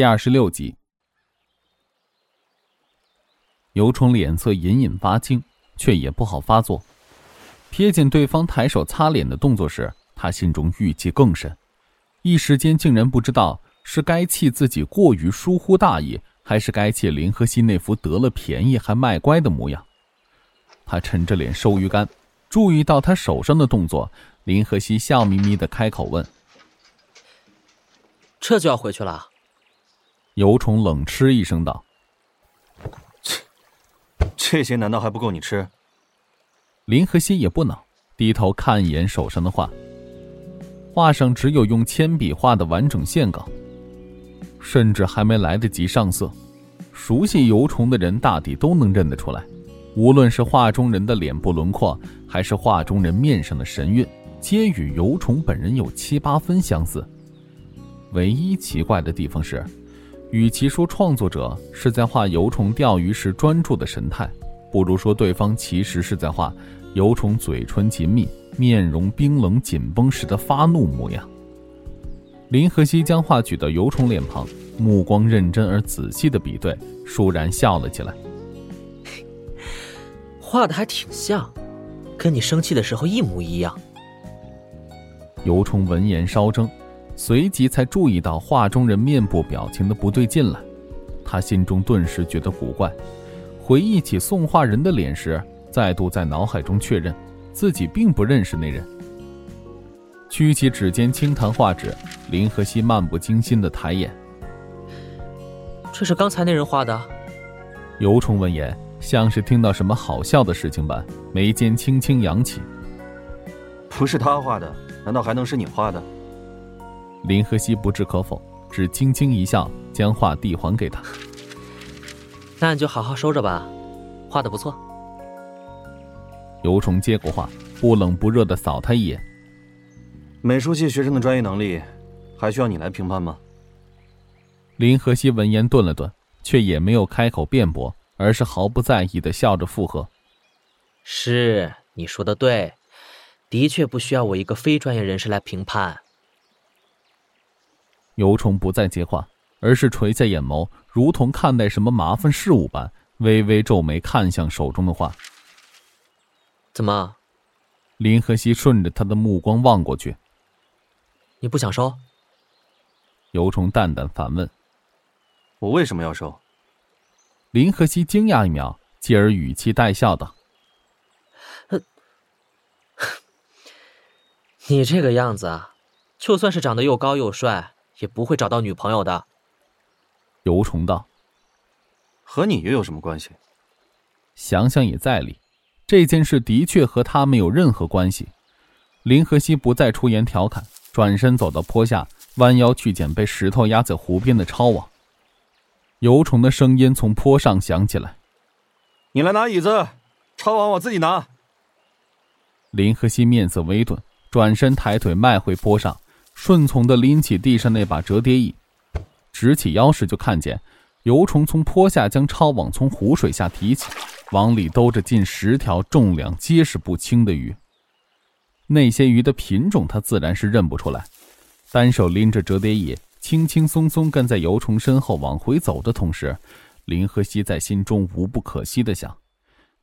第二十六集，尤虫脸色隐隐发青，却也不好发作。瞥见对方抬手擦脸的动作时，他心中郁气更深，一时间竟然不知道是该气自己过于疏忽大意，还是该气林和熙那副得了便宜还卖乖的模样。他沉着脸收鱼竿，注意到他手上的动作，林和熙笑眯眯的开口问：“这就要回去了？”尤虫冷嗤一声道：“切，这些难道还不够你吃？”林和熙也不恼，低头看一眼手上的画，画上只有用铅笔画的完整线稿，甚至还没来得及上色。熟悉尤虫的人大抵都能认得出来，无论是画中人的脸部轮廓，还是画中人面上的神韵，皆与尤虫本人有七八分相似。唯一奇怪的地方是。与其说创作者是在画油虫钓鱼时专注的神态，不如说对方其实是在画油虫嘴唇紧密、面容冰冷紧绷时的发怒模样。林和熙将画举到油虫脸庞，目光认真而仔细的比对，倏然笑了起来：“ 画的还挺像，跟你生气的时候一模一样。”油虫闻言稍怔。随即才注意到画中人面部表情的不对劲了，他心中顿时觉得古怪，回忆起送画人的脸时，再度在脑海中确认自己并不认识那人。屈起指尖轻弹画纸，林和熙漫不经心的抬眼：“这是刚才那人画的。”尤虫闻言，像是听到什么好笑的事情般，眉间轻轻扬起：“不是他画的，难道还能是你画的？”林和熙不置可否，只轻轻一笑，将画递还给他。那你就好好收着吧，画的不错。尤虫接过画，不冷不热的扫他一眼。美术系学生的专业能力，还需要你来评判吗？林和熙闻言顿了顿，却也没有开口辩驳，而是毫不在意的笑着附和：“是，你说的对，的确不需要我一个非专业人士来评判。”尤虫不再接话，而是垂下眼眸，如同看待什么麻烦事物般，微微皱眉，看向手中的画。怎么？林和熙顺着他的目光望过去。你不想收？尤虫淡淡反问：“我为什么要收？”林和熙惊讶一秒，继而语气带笑道：“ 你这个样子啊，就算是长得又高又帅。”也不会找到女朋友的。尤虫道：“和你又有什么关系？”想想也在理，这件事的确和他没有任何关系。林和熙不再出言调侃，转身走到坡下，弯腰去捡被石头压在湖边的抄网。尤虫的声音从坡上响起来：“你来拿椅子，抄网我自己拿。”林和熙面色微顿，转身抬腿迈回坡上。顺从的拎起地上那把折叠椅，直起腰时就看见油虫从坡下将抄网从湖水下提起，网里兜着近十条重量结实不轻的鱼。那些鱼的品种他自然是认不出来，单手拎着折叠椅，轻轻松松跟在油虫身后往回走的同时，林和熙在心中无不可惜的想：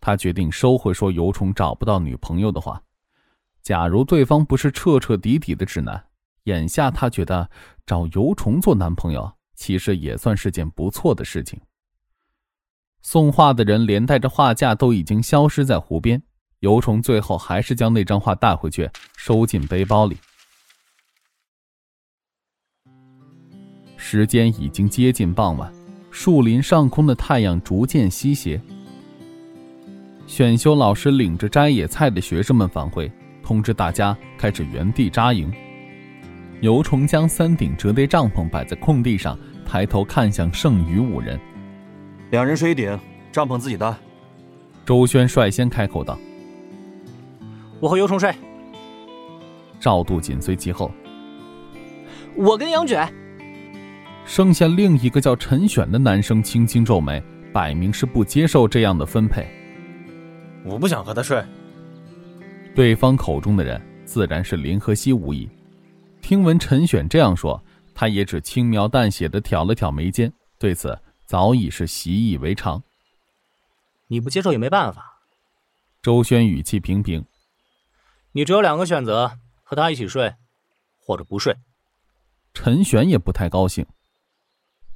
他决定收回说油虫找不到女朋友的话。假如对方不是彻彻底底的直男。眼下他觉得找油虫做男朋友，其实也算是件不错的事情。送画的人连带着画架都已经消失在湖边，油虫最后还是将那张画带回去，收进背包里。时间已经接近傍晚，树林上空的太阳逐渐西斜。选修老师领着摘野菜的学生们返回，通知大家开始原地扎营。尤崇将三顶折叠帐篷摆在空地上，抬头看向剩余五人：“两人睡一顶，帐篷自己搭。”周轩率先开口道：“我和尤崇睡。”赵度紧随其后：“我跟杨卷。”剩下另一个叫陈选的男生轻轻皱眉，摆明是不接受这样的分配。我不想和他睡。对方口中的人自然是林和熙无疑。听闻陈选这样说，他也只轻描淡写的挑了挑眉间，对此早已是习以为常。你不接受也没办法。周轩语气平平：“你只有两个选择，和他一起睡，或者不睡。”陈玄也不太高兴。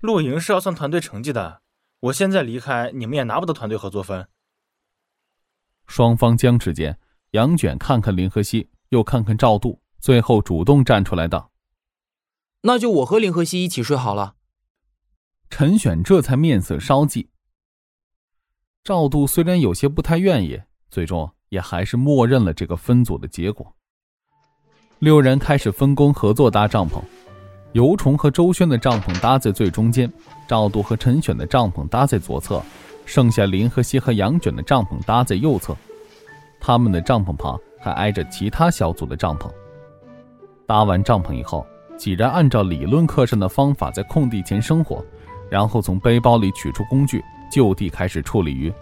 露营是要算团队成绩的，我现在离开，你们也拿不到团队合作分。双方僵持间，杨卷看看林和熙，又看看赵度，最后主动站出来道：“那就我和林和熙一起睡好了。”陈选这才面色稍霁。赵度虽然有些不太愿意，最终也还是默认了这个分组的结果。六人开始分工合作搭帐篷，尤虫和周轩的帐篷搭在最中间，赵度和陈选的帐篷搭在左侧。剩下林和熙和杨卷的帐篷搭在右侧，他们的帐篷旁还挨着其他小组的帐篷。搭完帐篷以后，几人按照理论课上的方法在空地前生火，然后从背包里取出工具，就地开始处理鱼。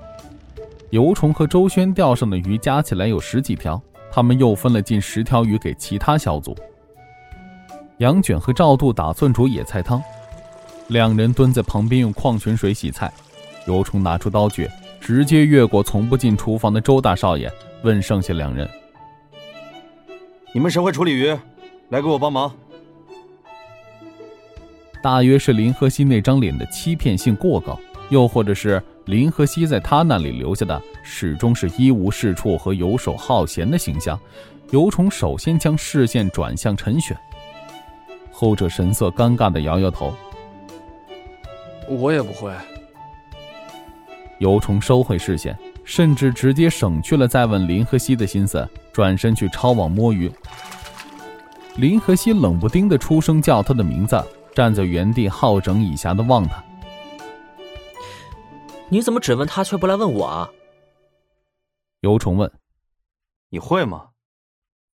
尤虫和周轩钓上的鱼加起来有十几条，他们又分了近十条鱼给其他小组。杨卷和赵度打算煮野菜汤，两人蹲在旁边用矿泉水洗菜。尤虫拿出刀具，直接越过从不进厨房的周大少爷，问剩下两人：“你们谁会处理鱼？来给我帮忙。”大约是林和熙那张脸的欺骗性过高，又或者是林和熙在他那里留下的始终是一无是处和游手好闲的形象。尤虫首先将视线转向陈选，后者神色尴尬的摇摇头：“我也不会。”尤虫收回视线，甚至直接省去了再问林和熙的心思，转身去抄网摸鱼。林和熙冷不丁的出声叫他的名字，站在原地好整以暇的望他。你怎么只问他却不来问我啊？尤虫问：“你会吗？”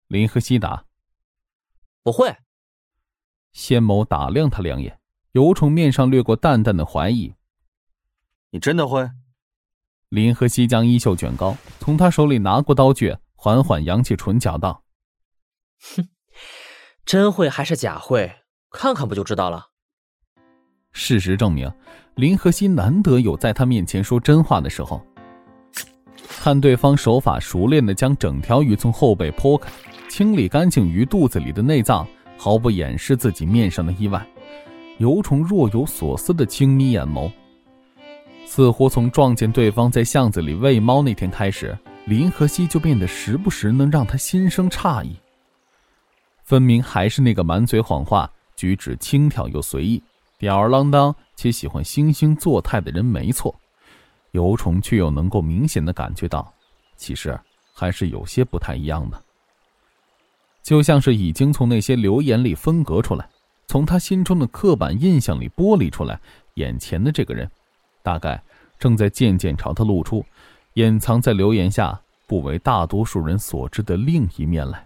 林和熙答：“我会。”仙某打量他两眼，尤虫面上掠过淡淡的怀疑：“你真的会？”林和熙将衣袖卷高，从他手里拿过刀具，缓缓扬起唇角道：“哼，真会还是假会？看看不就知道了。”事实证明，林和熙难得有在他面前说真话的时候。看对方手法熟练的将整条鱼从后背剖开，清理干净鱼肚子里的内脏，毫不掩饰自己面上的意外。尤虫若有所思的轻眯眼眸。似乎从撞见对方在巷子里喂猫那天开始，林和熙就变得时不时能让他心生诧异。分明还是那个满嘴谎话、举止轻佻又随意、吊儿郎当且喜欢惺惺作态的人没错，尤虫却又能够明显的感觉到，其实还是有些不太一样的。就像是已经从那些流言里分隔出来，从他心中的刻板印象里剥离出来，眼前的这个人。大概正在渐渐朝他露出掩藏在流言下不为大多数人所知的另一面来，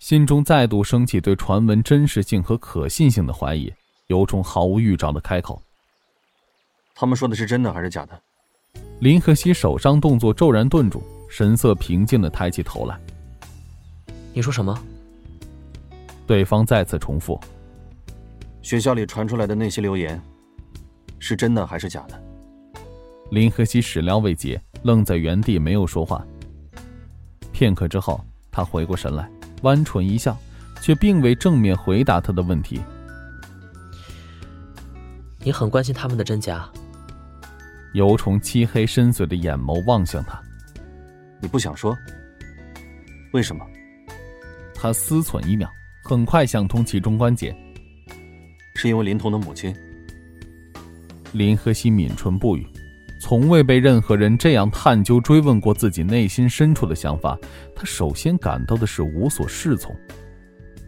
心中再度升起对传闻真实性和可信性的怀疑，有种毫无预兆的开口：“他们说的是真的还是假的？”林和熙手上动作骤然顿住，神色平静的抬起头来：“你说什么？”对方再次重复：“学校里传出来的那些流言。”是真的还是假的？林和熙始料未及，愣在原地没有说话。片刻之后，他回过神来，弯唇一笑，却并未正面回答他的问题。你很关心他们的真假？尤虫漆黑深邃的眼眸望向他。你不想说？为什么？他思忖一秒，很快想通其中关节。是因为林童的母亲。林和熙抿唇不语，从未被任何人这样探究、追问过自己内心深处的想法。他首先感到的是无所适从。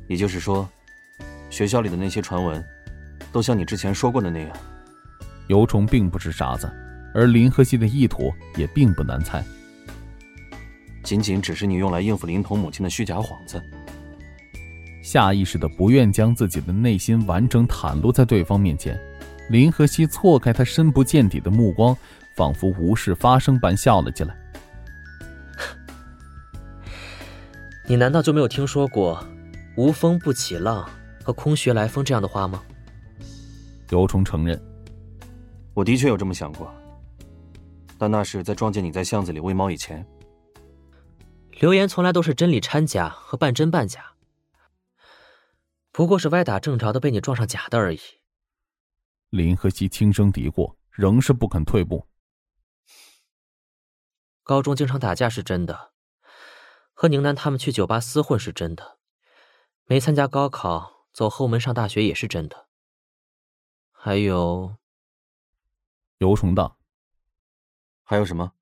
也就是说，学校里的那些传闻，都像你之前说过的那样。尤虫并不是傻子，而林和熙的意图也并不难猜。仅仅只是你用来应付林童母亲的虚假幌子。下意识的不愿将自己的内心完整袒露在对方面前。林和熙错开他深不见底的目光，仿佛无事发生般笑了起来。你难道就没有听说过“无风不起浪，和空穴来风这样的话吗？刘冲承认，我的确有这么想过，但那是在撞见你在巷子里喂猫以前。流言从来都是真理掺假和半真半假，不过是歪打正着的被你撞上假的而已。林和熙轻声嘀咕，仍是不肯退步。高中经常打架是真的，和宁南他们去酒吧厮混是真的，没参加高考走后门上大学也是真的。还有，尤崇道，还有什么？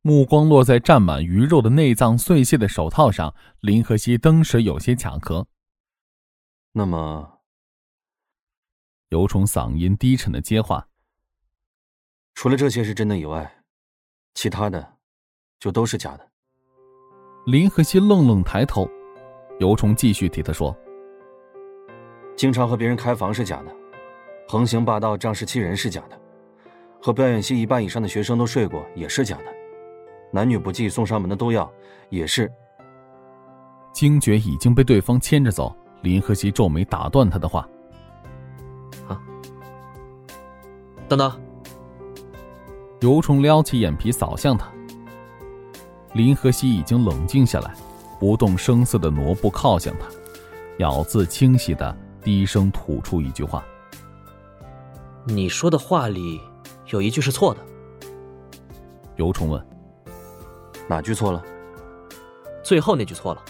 目光落在沾满鱼肉的内脏碎屑的手套上，林和熙登时有些卡壳。那么，尤虫嗓音低沉的接话：“除了这些是真的以外，其他的就都是假的。”林和熙愣愣抬头，尤虫继续替他说：“经常和别人开房是假的，横行霸道、仗势欺人是假的，和表演系一半以上的学生都睡过也是假的。”男女不计送上门的都要，也是。惊觉已经被对方牵着走，林和熙皱眉打断他的话：“啊，等等！”尤虫撩起眼皮扫向他。林和熙已经冷静下来，不动声色的挪步靠向他，咬字清晰的低声吐出一句话：“你说的话里有一句是错的。”尤虫问。哪句错了？最后那句错了。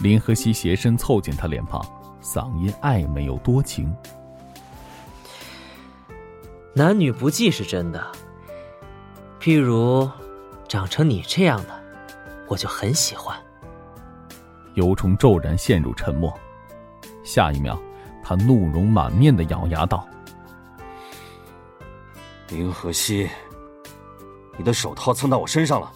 林和熙斜身凑近他脸庞，嗓音暧昧又多情。男女不计是真的，譬如长成你这样的，我就很喜欢。尤虫骤然陷入沉默，下一秒，他怒容满面的咬牙道：“林和熙。”你的手套蹭到我身上了。